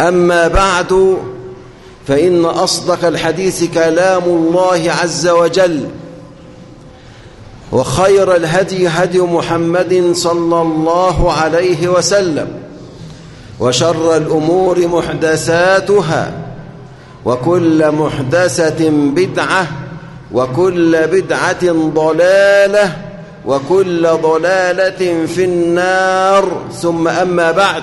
أما بعد فإن أصدق الحديث كلام الله عز وجل وخير الهدي هدي محمد صلى الله عليه وسلم وشر الأمور محدثاتها وكل محدثة بدعة وكل بدعة ضلالة وكل ضلالة في النار ثم أما بعد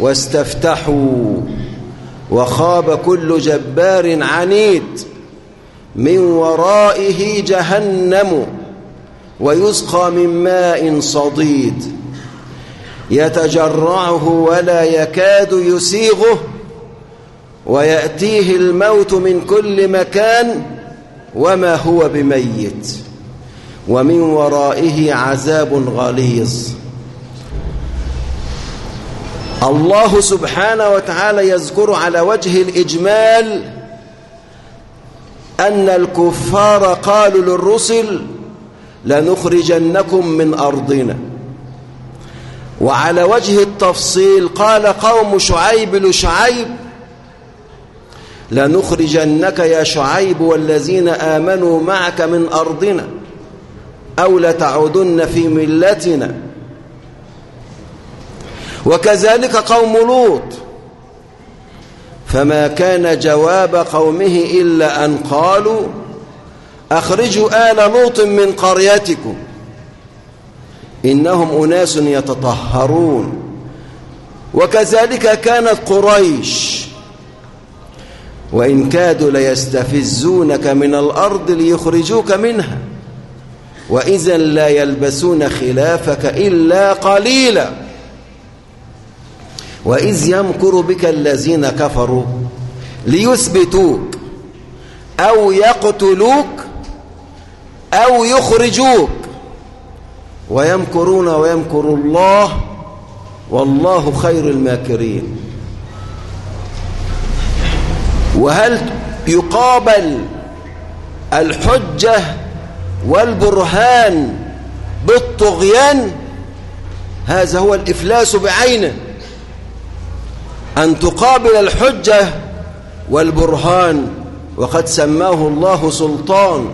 واستفتحوا وخاب كل جبار عنيد من ورائه جهنم ويسقى من ماء صديد يتجرعه ولا يكاد يسيغه ويأتيه الموت من كل مكان وما هو بميت ومن ورائه عذاب غليظ الله سبحانه وتعالى يذكر على وجه الإجمال أن الكفار قالوا للرسل لنخرجنكم من أرضنا. وعلى وجه التفصيل قال قوم شعيب لشعيب لنخرجنك يا شعيب والذين آمنوا معك من أرضنا أو لتعودن في ملتنا. وكذلك قوم لوط. فما كان جواب قومه إلا أن قالوا أخرجوا آل لوط من قريتكم. إنهم أناس يتطهرون. وكذلك كانت قريش. وإن كادوا ليستفزونك من الأرض ليخرجوك منها. وإذا لا يلبسون خلافك إلا قليلا. وإذ يمكر بك الذين كفروا ليثبتوك أو يقتلوك أو يخرجوك ويمكرون ويمكر الله والله خير الماكرين. وهل يقابل الحجة والبرهان بالطغيان؟ هذا هو الإفلاس بعينه. أن تقابل الحجة والبرهان وقد سماه الله سلطان.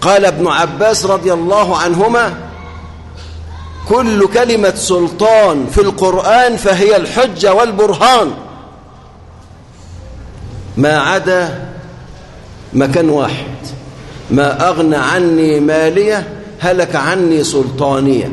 قال ابن عباس رضي الله عنهما كل كلمة سلطان في القرآن فهي الحجة والبرهان. ما عدا مكان واحد ما أغنى عني مالية هلك عني سلطانية.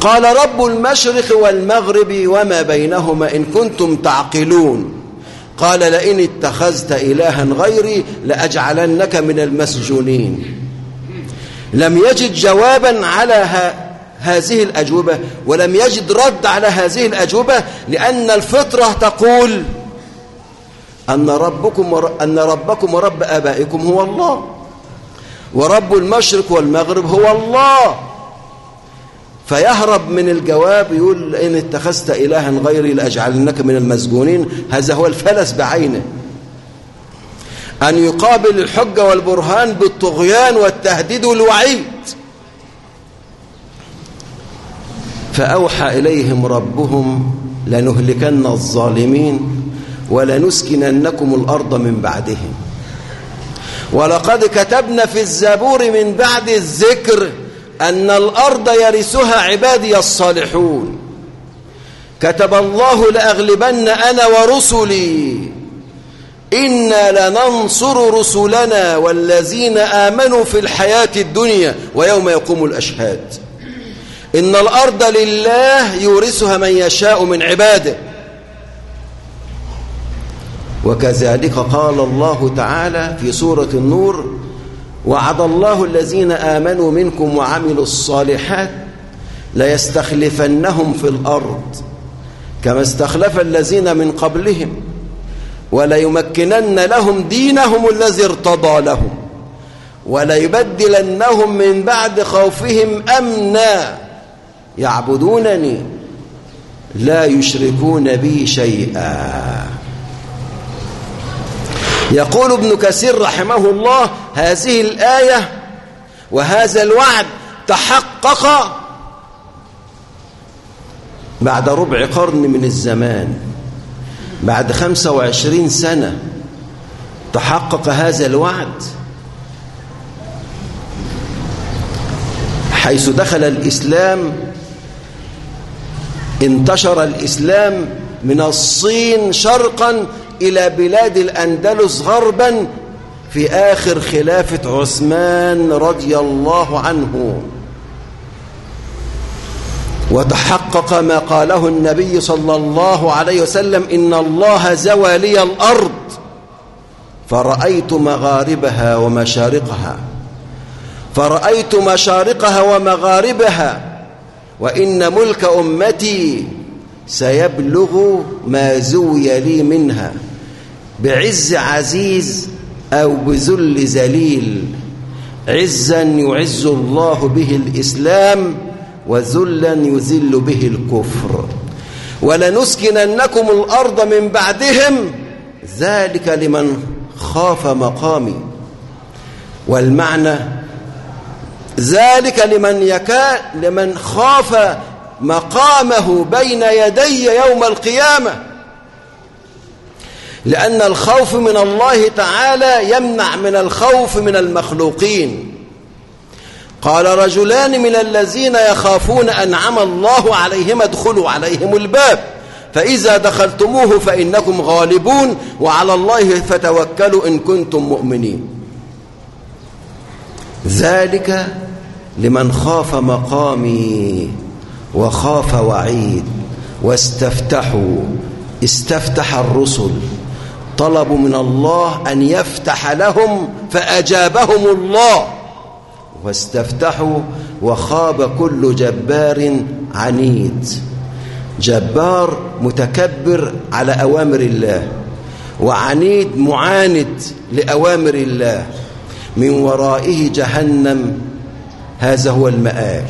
قال رب المشرق والمغرب وما بينهما إن كنتم تعقلون. قال لئن اتخذت إلها غيري لأجعلنك من المسجونين. لم يجد جوابا على هذه الأجوبة ولم يجد رد على هذه الأجوبة لأن الفطرة تقول أن ربكم, أن ربكم ورب آبائكم هو الله ورب المشرق والمغرب هو الله. فيهرب من الجواب يقول إن اتخذت إلها غيري لأجعلنك من المسجونين. هذا هو الفلس بعينه. أن يقابل الحجة والبرهان بالطغيان والتهديد والوعيد. فأوحى إليهم ربهم لنهلكن الظالمين ولنسكننكم الأرض من بعدهم. ولقد كتبنا في الزبور من بعد الذكر أن الأرض يرثها عبادي الصالحون. كتب الله لأغلبن أنا ورسلي. إنا لننصر رسلنا والذين آمنوا في الحياة الدنيا ويوم يقوم الأشهاد. إن الأرض لله يورثها من يشاء من عباده. وكذلك قال الله تعالى في سورة النور وعد الله الذين آمنوا منكم وعملوا الصالحات ليستخلفنهم في الأرض كما استخلف الذين من قبلهم وليمكنن لهم دينهم الذي ارتضى لهم وليبدلنهم من بعد خوفهم أمنا يعبدونني لا يشركون بي شيئا. يقول ابن كثير رحمه الله هذه الآية وهذا الوعد تحقق بعد ربع قرن من الزمان. بعد خمسة وعشرين سنة تحقق هذا الوعد. حيث دخل الإسلام انتشر الإسلام من الصين شرقا إلى بلاد الأندلس غربا في آخر خلافة عثمان رضي الله عنه. وتحقق ما قاله النبي صلى الله عليه وسلم إن الله زوى لي الأرض فرأيت مغاربها ومشارقها. فرأيت مشارقها ومغاربها وإن ملك أمتي سيبلغ ما زوي لي منها. بعز عزيز أو بذل ذليل. عزا يعز الله به الإسلام وذلا يذل به الكفر. ولنسكننكم الأرض من بعدهم. ذلك لمن خاف مقامي. والمعنى ذلك لمن يكا لمن خاف مقامه بين يدي يوم القيامة. لأن الخوف من الله تعالى يمنع من الخوف من المخلوقين. قال رجلان من الذين يخافون أنعم الله عليهم ادخلوا عليهم الباب. فإذا دخلتموه فإنكم غالبون وعلى الله فتوكلوا إن كنتم مؤمنين. ذلك لمن خاف مقامي وخاف وعيد واستفتحوا استفتح الرسل. طلبوا من الله أن يفتح لهم فأجابهم الله. واستفتحوا وخاب كل جبار عنيد. جبار متكبر على أوامر الله وعنيد معاند لأوامر الله. من ورائه جهنم هذا هو المآل.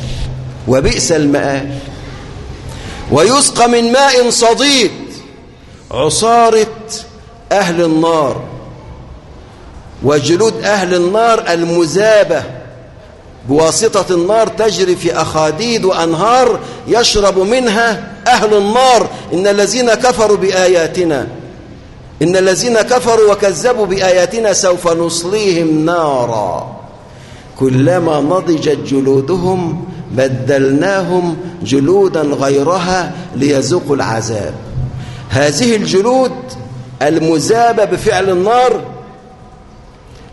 وبئس المآل. ويسقى من ماء صديد عصارة أهل النار. وجلود أهل النار المذابة بواسطة النار تجري في أخاديد وأنهار يشرب منها أهل النار. إن الذين كفروا بآياتنا إن الذين كفروا وكذبوا بآياتنا سوف نصليهم نارا. كلما نضجت جلودهم بدلناهم جلودا غيرها ليذوقوا العذاب. هذه الجلود المذابة بفعل النار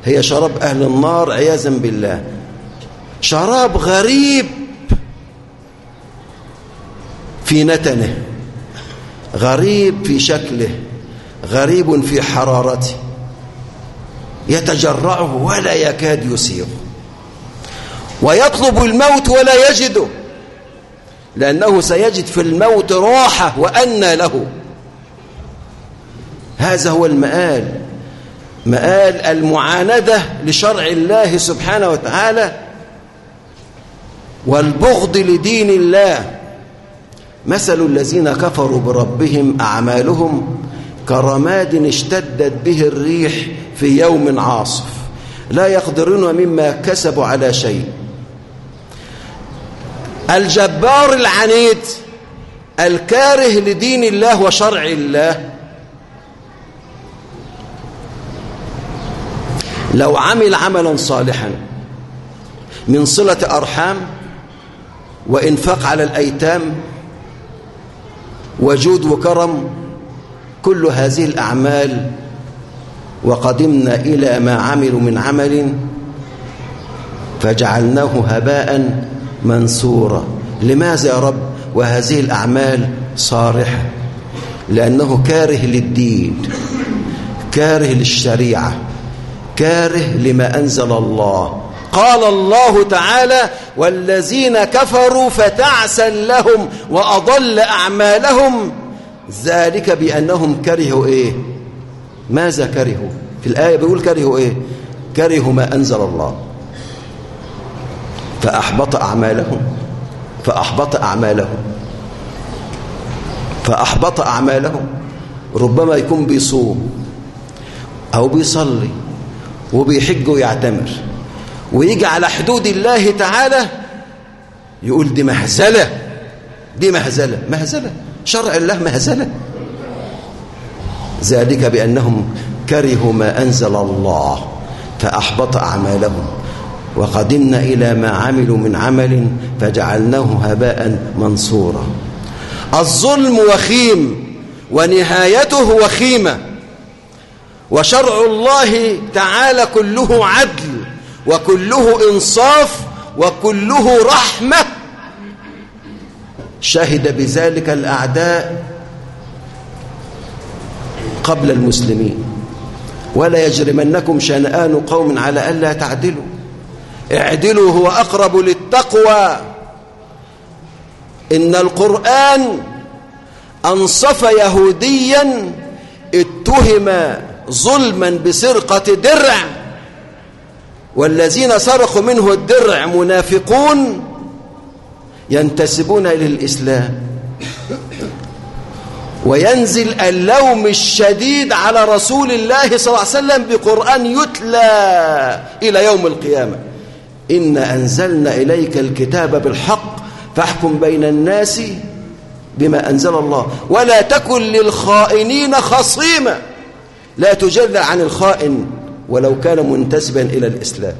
هي شراب أهل النار عياذا بالله. شراب غريب في نتنه غريب في شكله غريب في حرارته. يتجرعه ولا يكاد يسيغ. ويطلب الموت ولا يجده لأنه سيجد في الموت راحة وأنى له. هذا هو المآل. مآل المعاندة لشرع الله سبحانه وتعالى والبغض لدين الله. مثل الذين كفروا بربهم أعمالهم كرماد اشتدت به الريح في يوم عاصف. لا يقدرون مما كسبوا على شيء. الجبار العنيد الكاره لدين الله وشرع الله لو عمل عملا صالحا من صلة أرحام وإنفاق على الأيتام وجود وكرم كل هذه الأعمال وقدمنا إلى ما عملوا من عمل فجعلناه هباء منثورا. لماذا يا رب؟ وهذه الأعمال صارحة لأنه كاره للدين كاره للشريعة. كاره لما أنزل الله. قال الله تعالى والذين كفروا فتعسا لهم وأضل أعمالهم. ذلك بأنهم كرهوا إيه؟ ماذا كرهوا؟ في الآية بيقول كرهوا إيه؟ كرهوا ما أنزل الله. فأحبط أعمالهم فأحبط أعمالهم فأحبط أعمالهم. ربما يكون بيصوم أو بيصلي. وبيحج ويعتمر. ويجي على حدود الله تعالى يقول دي مهزلة. دي مهزلة. مهزلة. شرع الله مهزلة. ذلك بأنهم كرهوا ما أنزل الله فأحبط أعمالهم. وقدمنا إلى ما عملوا من عمل فجعلناه هباء منصورا الظلم وخيم ونهايته وخيمة. وشرع الله تعالى كله عدل وكله إنصاف وكله رحمة. شهد بذلك الأعداء قبل المسلمين. ولا يجرمنكم شنآن قوم على ألا تعدلوا. اعدلوا هو أقرب للتقوى. إن القرآن أنصف يهوديا اتهم ظلما بسرقة درع. والذين سرقوا منه الدرع منافقون ينتسبون إلى الإسلام. وينزل اللوم الشديد على رسول الله صلى الله عليه وسلم بقرآن يتلى إلى يوم القيامة. إن أنزلنا إليك الكتاب بالحق فاحكم بين الناس بما أنزل الله. ولا تكن للخائنين خصيما لا تجذع عن الخائن ولو كان منتسبا إلى الإسلام.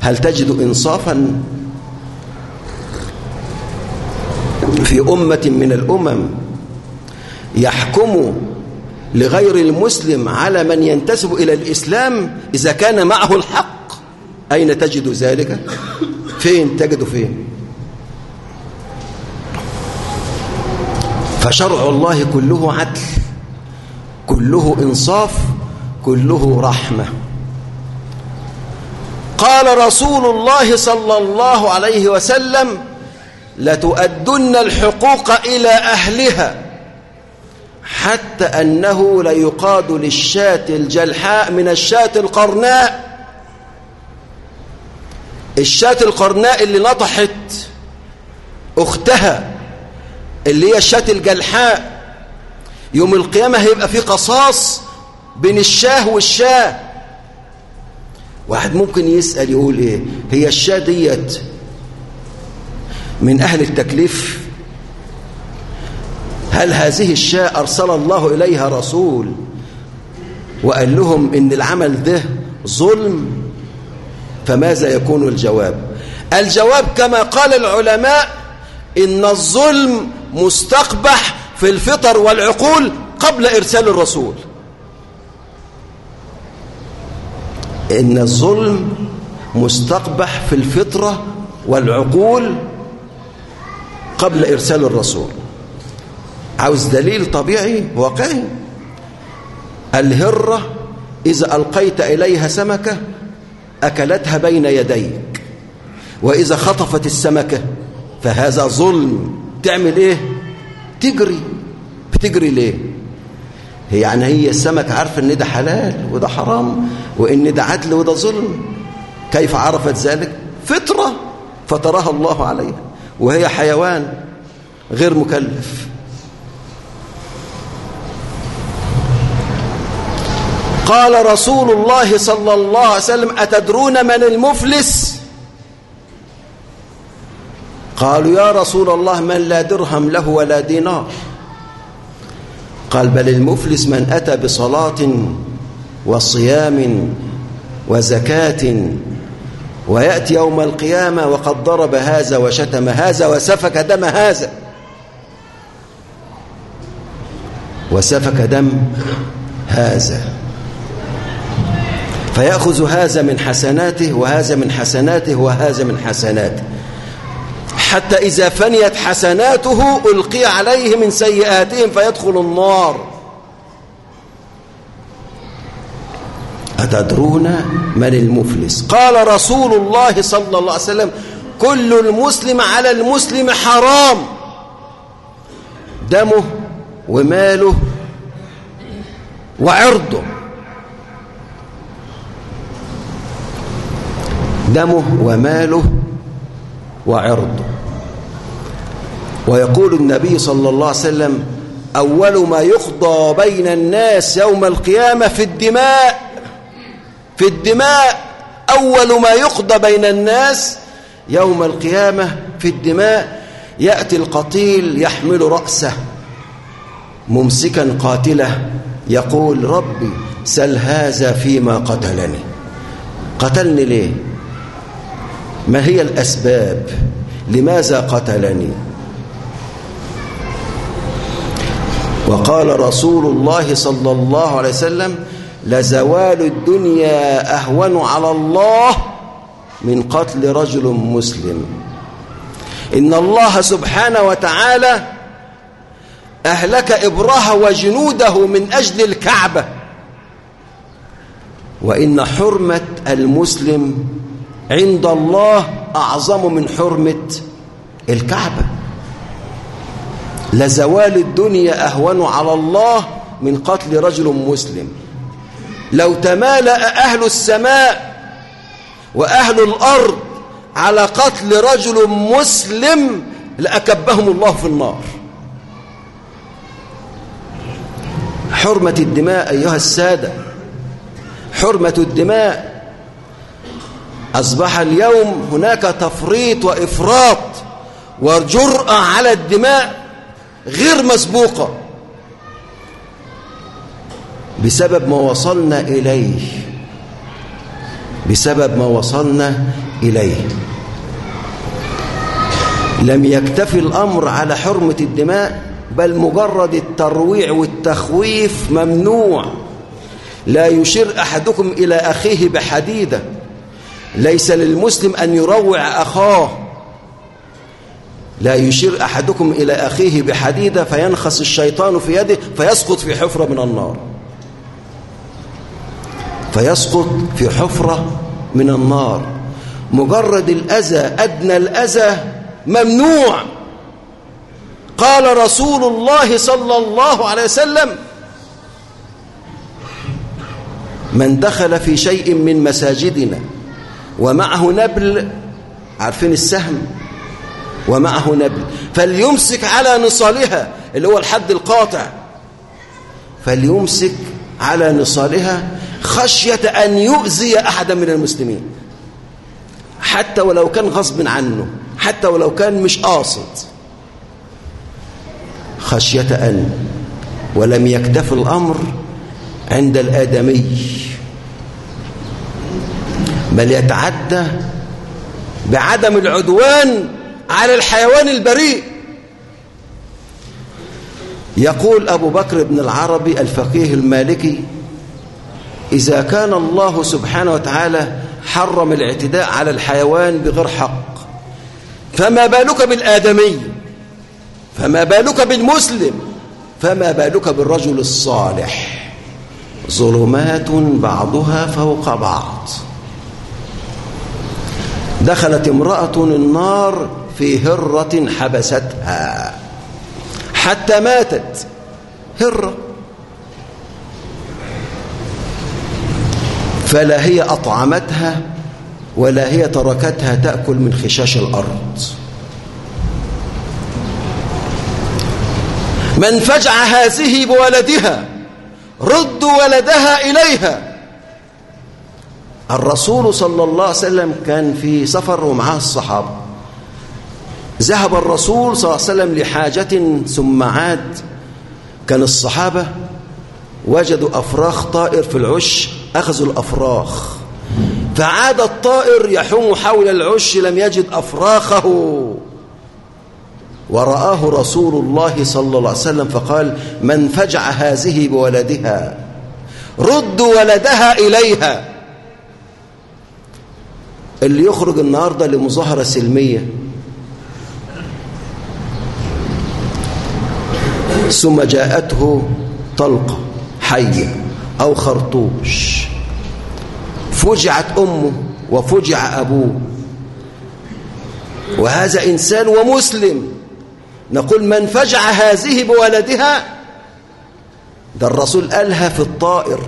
هل تجد إنصافا في أمة من الأمم يحكم لغير المسلم على من ينتسب إلى الإسلام إذا كان معه الحق؟ أين تجد ذلك؟ فين؟ تجد فين؟ فشرع الله كله عدل. كله إنصاف كله رحمة. قال رسول الله صلى الله عليه وسلم لتؤدن الحقوق إلى أهلها حتى أنه ليقاد للشاة الجلحاء من الشاة القرناء. الشاة القرناء اللي نطحت أختها اللي هي الشاة الجلحاء يوم القيامة هيبقى في قصاص بين الشاه والشاه. واحد ممكن يسأل يقول إيه؟ هي الشاة ديت من أهل التكليف؟ هل هذه الشاة أرسل الله إليها رسول وقال لهم إن العمل ده ظلم؟ فماذا يكون الجواب؟ الجواب كما قال العلماء إن الظلم مستقبح في الفطر والعقول قبل إرسال الرسول. إن الظلم مستقبح في الفطرة والعقول قبل إرسال الرسول. عاوز دليل طبيعي واقعي؟ الهرة إذا ألقيت إليها سمكة أكلتها بين يديك وإذا خطفت السمكة فهذا ظلم. تعمل إيه؟ تجري بتجري ليه؟ يعني هي السمكة عارفة إن ده حلال وده حرام وإن ده عدل وده ظلم. كيف عرفت ذلك؟ فطرة فطرها الله عليها وهي حيوان غير مكلف. قال رسول الله صلى الله عليه وسلم أتدرون من المفلس؟ قالوا يا رسول الله من لا درهم له ولا دينار. قال بل المفلس من أتى بصلاة وصيام وزكاة ويأتي يوم القيامة وقد ضرب هذا وشتم هذا وسفك دم هذا. وسفك دم هذا. فيأخذ هذا من حسناته وهذا من حسناته وهذا من حسناته. حتى إذا فنيت حسناته ألقي عليه من سيئاتهم فيدخل النار. أتدرون من المفلس؟ قال رسول الله صلى الله عليه وسلم كل المسلم على المسلم حرام. دمه وماله وعرضه. دمه وماله وعرضه. ويقول النبي صلى الله عليه وسلم أول ما يقضى بين الناس يوم القيامة في الدماء في الدماء أول ما يقضى بين الناس يوم القيامة في الدماء يأتي القتيل يحمل رأسه ممسكا قاتله يقول ربي سل هذا فيما قتلني. قتلني ليه؟ ما هي الأسباب؟ لماذا قتلني؟ وقال رسول الله صلى الله عليه وسلم لزوال الدنيا أهون على الله من قتل رجل مسلم. إن الله سبحانه وتعالى أهلك إبراه وجنوده من أجل الكعبة. وإن حرمة المسلم عند الله أعظم من حرمة الكعبة. لزوال الدنيا أهون على الله من قتل رجل مسلم. لو تمالأ أهل السماء وأهل الأرض على قتل رجل مسلم لأكبهم الله في النار. حرمة الدماء أيها السادة حرمة الدماء. أصبح اليوم هناك تفريط وإفراط وجرأة على الدماء. غير مسبوقة. بسبب ما وصلنا إليه. بسبب ما وصلنا إليه. لم يكتفي الأمر على حرمة الدماء بل مجرد الترويع والتخويف ممنوع. لا يشير أحدكم إلى أخيه بحديدة. ليس للمسلم أن يروع أخاه. لا يشير أحدكم إلى أخيه بحديدة فينخس الشيطان في يده فيسقط في حفرة من النار. فيسقط في حفرة من النار. مجرد الأذى أدنى الأذى ممنوع. قال رسول الله صلى الله عليه وسلم من دخل في شيء من مساجدنا ومعه نبل عارفين السهم؟ ومعه نبل فليمسك على نصالها اللي هو الحد القاطع. فليمسك على نصالها خشية أن يؤذي أحدا من المسلمين. حتى ولو كان غصب عنه حتى ولو كان مش قاصد. خشية أن ولم يكتف الأمر عند الآدمي. بل يتعدى بعدم العدوان على الحيوان البريء. يقول أبو بكر بن العربي الفقيه المالكي إذا كان الله سبحانه وتعالى حرم الاعتداء على الحيوان بغير حق فما بالك بالآدمي؟ فما بالك بالمسلم؟ فما بالك بالرجل الصالح؟ ظلمات بعضها فوق بعض. دخلت امرأة النار في هرة حبستها. حتى ماتت. هرة. فلا هي أطعمتها ولا هي تركتها تأكل من خشاش الأرض. من فجع هذه بولدها رد ولدها إليها. الرسول صلى الله عليه وسلم كان في سفر ومعاه الصحابة. ذهب الرسول صلى الله عليه وسلم لحاجة ثم عاد. كان الصحابة وجدوا أفراخ طائر في العش أخذوا الأفراخ. فعاد الطائر يحوم حول العش لم يجد أفراخه. ورآه رسول الله صلى الله عليه وسلم فقال من فجع هذه بولدها رد ولدها إليها. اللي يخرج النهاردة لمظاهرة سلمية. ثم جاءته طلقة حية أو خرطوش. فجعت أمه وفجع أبوه. وهذا إنسان ومسلم. نقول من فجع هذه بولدها؟ ده الرسول قالها في الطائر.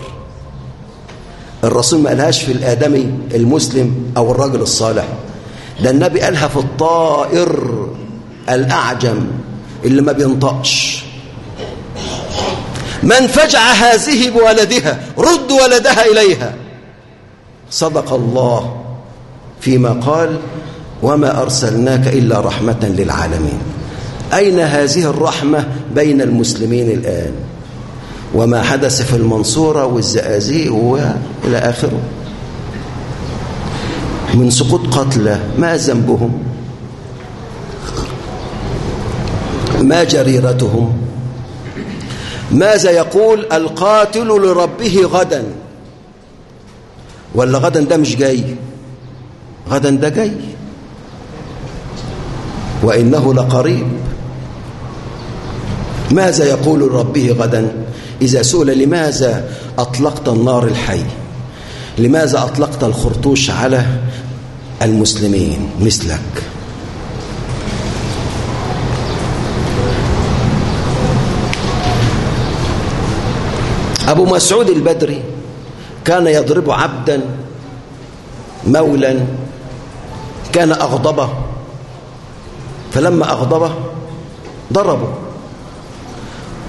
الرسول ما قالهاش في الآدمي المسلم أو الرجل الصالح. ده النبي قالها في الطائر الأعجم اللي ما بينطقش. من فجع هذه بولدها رد ولدها إليها. صدق الله فيما قال وما أرسلناك إلا رحمة للعالمين. أين هذه الرحمة بين المسلمين الآن؟ وما حدث في المنصورة والزقازيق وإلى آخره. من سقوط قتلى ما ذنبهم؟ ما جريرتهم؟ ماذا يقول القاتل لربه غدا؟ ولا غدا ده مش جاي. غدا ده جاي. وإنه لقريب. ماذا يقول ربه غدا؟ إذا سئل لماذا أطلقت النار الحي؟ لماذا أطلقت الخرطوش على المسلمين مثلك؟ أبو مسعود البدري كان يضرب عبدا مولا كان أغضبه فلما أغضبه ضربه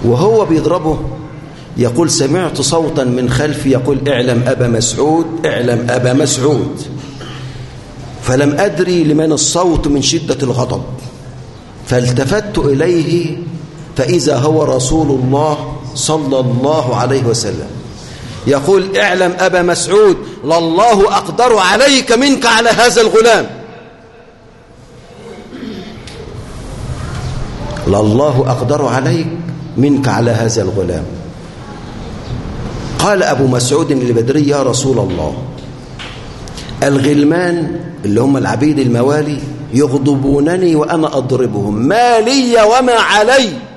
وهو بيضربه يقول سمعت صوتا من خلفي يقول اعلم أبا مسعود اعلم أبا مسعود فلم أدري لمن الصوت من شدة الغضب فالتفت إليه فإذا هو رسول الله صلى الله عليه وسلم. يقول اعلم أبا مسعود لله أقدر عليك منك على هذا الغلام. لله أقدر عليك منك على هذا الغلام. قال أبو مسعود البدري يا رسول الله الغلمان اللي هم العبيد الموالي يغضبونني وأنا أضربهم ما لي وما علي.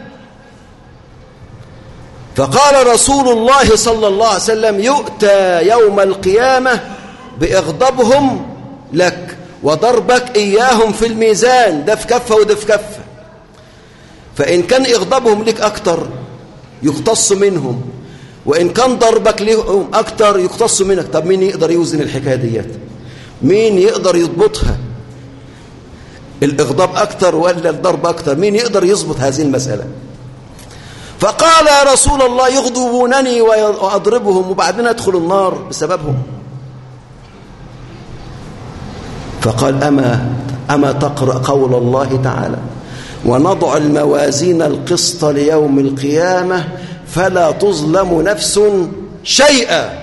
فقال رسول الله صلى الله عليه وسلم يؤتى يوم القيامة بإغضبهم لك وضربك إياهم في الميزان. ده في كفة وده في كفة. فإن كان إغضابهم لك أكتر يقتص منهم وإن كان ضربك لهم أكتر يقتص منك. طب مين يقدر يوزن الحكاية ديت؟ مين يقدر يضبطها؟ الإغضاب أكتر ولا الضرب أكتر؟ مين يقدر يضبط هذه المسألة؟ فقال يا رسول الله يغضبونني وأضربهم وبعدين أدخل النار بسببهم. فقال أما, أما تقرأ قول الله تعالى؟ ونضع الموازين القسط ليوم القيامة فلا تظلم نفس شيئا.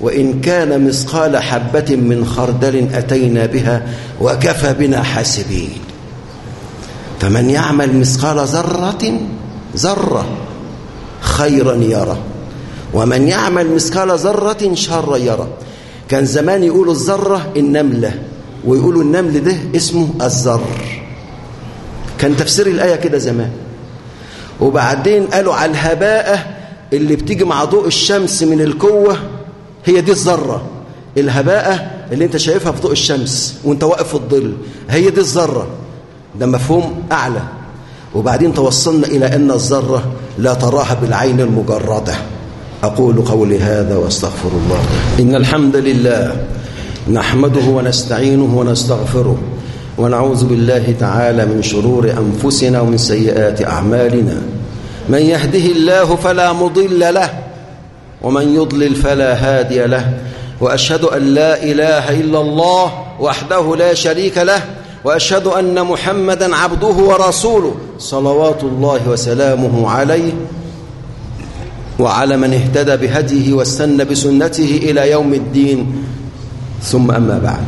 وإن كان مثقال حبة من خردل أتينا بها وكفى بنا حاسبين. فمن يعمل مثقال ذرة ذرة. خيرا يرى. ومن يعمل مثقال ذرة شرا يرى. كان زمان يقولوا الذرة النملة ويقولوا النمل ده اسمه الذر. كان تفسير الآية كده زمان. وبعدين قالوا على الهباءة اللي بتيجي مع ضوء الشمس من الكوة هي دي الذرة. الهباءة اللي انت شايفها في ضوء الشمس وانت واقف في الظل هي دي الذرة. ده مفهوم أعلى. وبعدين توصلنا إلى أن الذرة لا تراها بالعين المجردة. أقول قولي هذا وأستغفر الله. إن الحمد لله نحمده ونستعينه ونستغفره ونعوذ بالله تعالى من شرور أنفسنا ومن سيئات أعمالنا. من يهده الله فلا مضل له ومن يضلل فلا هادي له. وأشهد أن لا إله إلا الله وحده لا شريك له وأشهد أن محمدا عبده ورسوله صلوات الله وسلامه عليه وعلى من اهتدى بهديه واستنى بسنته إلى يوم الدين. ثم أما بعد.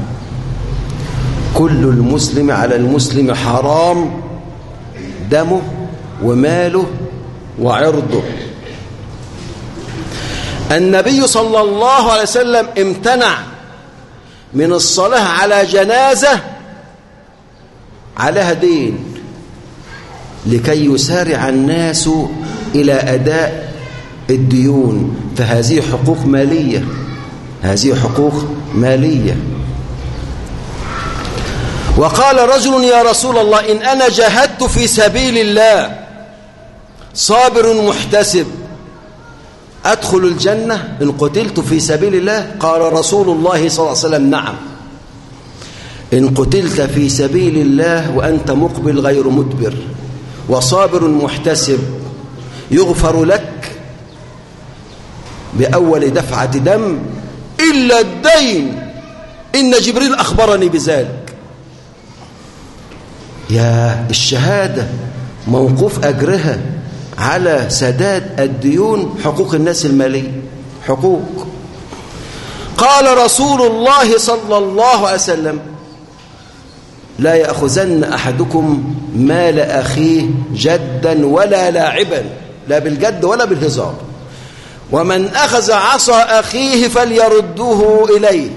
كل المسلم على المسلم حرام دمه وماله وعرضه. النبي صلى الله عليه وسلم امتنع من الصلاة على جنازة عليها دين لكي يسارع الناس إلى أداء الديون. فهذه حقوق مالية هذه حقوق مالية. وقال رجل يا رسول الله إن أنا جاهدت في سبيل الله صابر محتسب أدخل الجنة إن قتلت في سبيل الله؟ قال رسول الله صلى الله عليه وسلم نعم. إن قتلت في سبيل الله وأنت مقبل غير مدبر وصابر محتسب يغفر لك بأول دفعة دم إلا الدين. إن جبريل أخبرني بذلك. يا الشهادة موقوف أجرها على سداد الديون حقوق الناس المالية. حقوق. قال رسول الله صلى الله عليه وسلم لا يأخذن أحدكم مال أخيه جدا ولا لاعبا لا بالجد ولا بالهزار. ومن أخذ عصا أخيه فليرده إليه.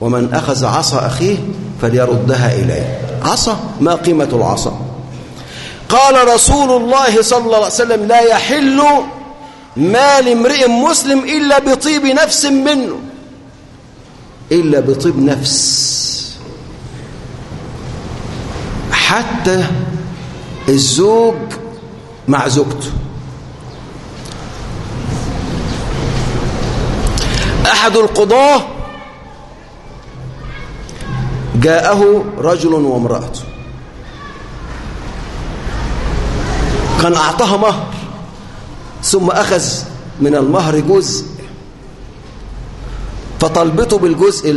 ومن أخذ عصا أخيه فليردها إليه. عصا؟ ما قيمة العصا؟ قال رسول الله صلى الله عليه وسلم لا يحل مال امرئ مسلم إلا بطيب نفس منه. إلا بطيب نفس. حتى الزوج مع زوجته. أحد القضاة جاءه رجل وامرأته. كان أعطاها مهر ثم أخذ من المهر جزء. فطلبته بالجزء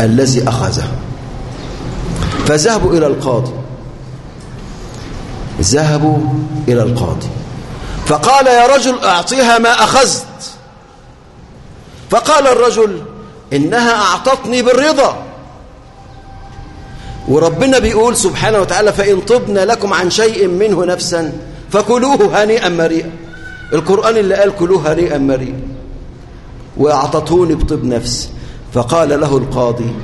الذي أخذه. فذهبوا إلى القاضي. ذهبوا إلى القاضي. فقال يا رجل أعطيها ما أخذت. فقال الرجل إنها أعطتني بالرضا. وربنا بيقول سبحانه وتعالى فإن طبنا لكم عن شيء منه نفسا فكلوه هنيئا مريئا. القرآن اللي قال كلوه هنيئا مريئا. وأعطتوني بطب نفس. فقال له القاضي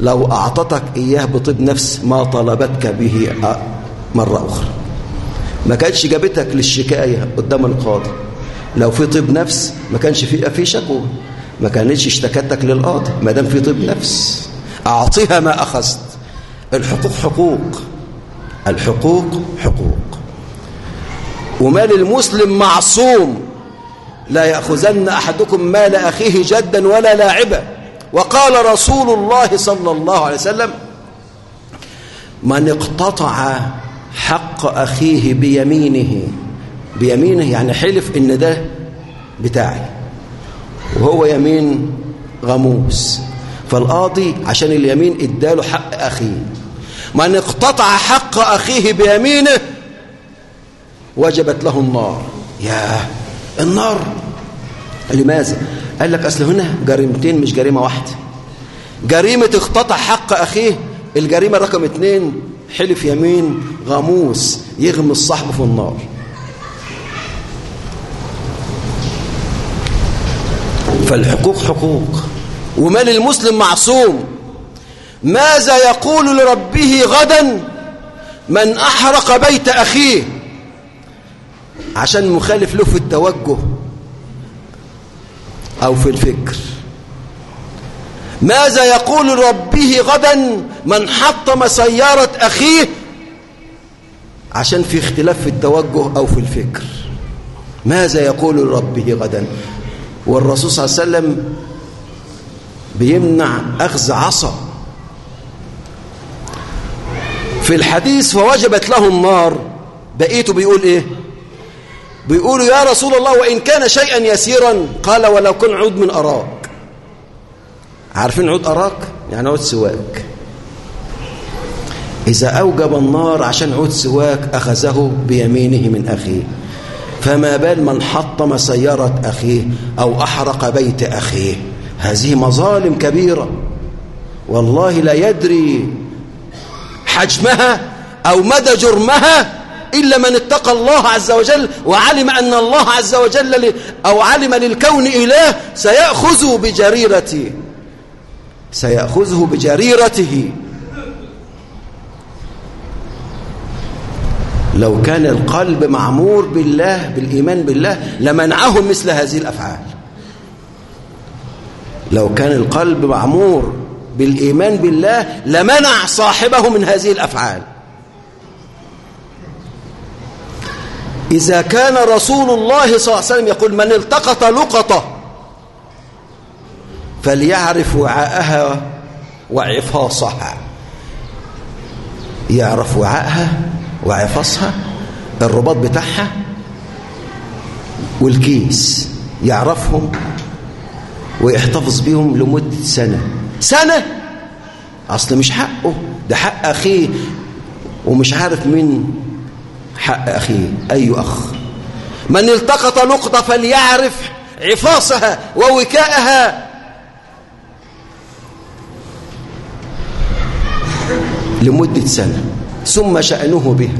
لو أعطتك إياه بطب نفس ما طلبتك به مرة أخرى. ما كانش جابتك للشكاية قدام القاضي. لو في طب نفس ما كانش في في شكوى. ما كانتش اشتكتك للقاضي ما دام في طب نفس. أعطيها ما أخذت. الحقوق حقوق. الحقوق حقوق. ومال المسلم معصوم. لا يأخذن أحدكم مال أخيه جدا ولا لاعبا. وقال رسول الله صلى الله عليه وسلم من اقتطع حق أخيه بيمينه. بيمينه يعني حلف إن ده بتاعي. وهو يمين غموس. فالقاضي عشان اليمين إداله حق أخيه. من اقتطع حق أخيه بيمينه وجبت له النار. يا النار. لماذا قال لك أصل هنا جريمتين مش جريمة واحدة. جريمة اقتطع حق أخيه الجريمة رقم اتنين حلف يمين غموس يغمس صاحبه في النار. فالحقوق حقوق. ومال المسلم معصوم. ماذا يقول لربه غدا؟ من أحرق بيت أخيه. عشان مخالف له في التوجه. أو في الفكر. ماذا يقول ربه غدا من حطم سيارة أخيه؟ عشان في اختلاف في التوجه أو في الفكر. ماذا يقول ربه غدا؟ والرسول صلى الله عليه وسلم بيمنع أخذ عصا. في الحديث فوجبت له النار. بقيته بيقول إيه؟ بيقولوا يا رسول الله وإن كان شيئا يسيرا قال ولو كن عود من أراك. عارفين عود أراك؟ يعني عود سواك. إذا أوجب النار عشان عود سواك أخذه بيمينه من أخيه. فما بال من حطم سيارة أخيه أو أحرق بيت أخيه. هذه مظالم كبيرة. والله لا يدري حجمها أو مدى جرمها. إلا من اتقى الله عز وجل وعلم أن الله عز وجل أو علم للكون إله سيأخذ بجريرته. سيأخذه بجريرته. لو كان القلب معمور بالله بالإيمان بالله لمنعهم مثل هذه الأفعال. لو كان القلب معمور بالإيمان بالله لمنع صاحبه من هذه الأفعال. إذا كان رسول الله صلى الله عليه وسلم يقول من التقط لقطة فليعرف وعاءها وعفاصها. يعرف وعاءها وعفاصها الرباط بتاعها والكيس يعرفهم ويحتفظ بيهم لمدة سنة. سنة! أصل مش حقه. ده حق أخيه. ومش عارف مين حق أخيه أي أخ؟ من التقط نقطة فليعرف عفاصها ووكاءها. لمدة سنة ثم شأنه بها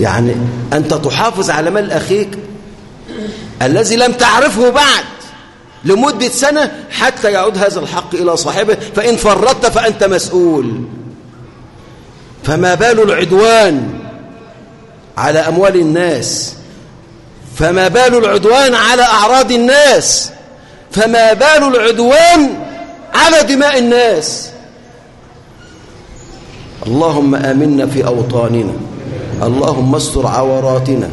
يعني أنت تحافظ على مال أخيك الذي لم تعرفه بعد. لمدة سنة حتى يعود هذا الحق إلى صاحبه فإن فرطت فأنت مسؤول. فما بال العدوان على أموال الناس. فما بال العدوان على أعراض الناس. فما بال العدوان على دماء الناس. اللهم آمنا في أوطاننا. اللهم استر عوراتنا.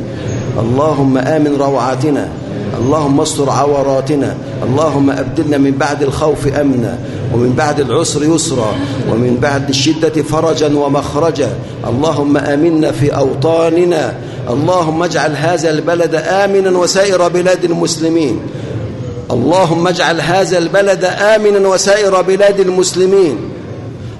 اللهم آمن روعاتنا. اللهم استر عوراتنا اللهم أبدلنا من بعد الخوف أمنا ومن بعد العسر يسرا ومن بعد الشدة فرجا ومخرجا. اللهم آمنا في أوطاننا اللهم اجعل هذا البلد آمنا وسائر بلاد المسلمين. اللهم اجعل هذا البلد آمنا وسائر بلاد المسلمين.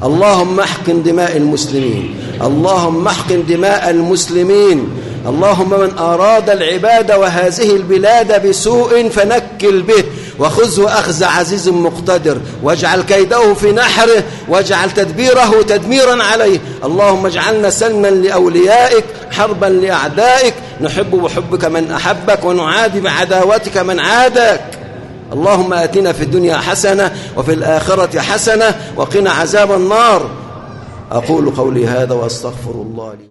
اللهم احقن دماء المسلمين. اللهم احقن دماء المسلمين. اللهم من أراد العباد وهذه البلاد بسوء فنكل به وخذه أخذ عزيز مقتدر واجعل كيده في نحره واجعل تدبيره تدميرا عليه. اللهم اجعلنا سلما لأوليائك حربا لأعدائك نحب بحبك من أحبك ونعادي بعداوتك من عادك. اللهم آتنا في الدنيا حسنة وفي الآخرة حسنة وقنا عذاب النار. أقول قولي هذا وأستغفر الله لي.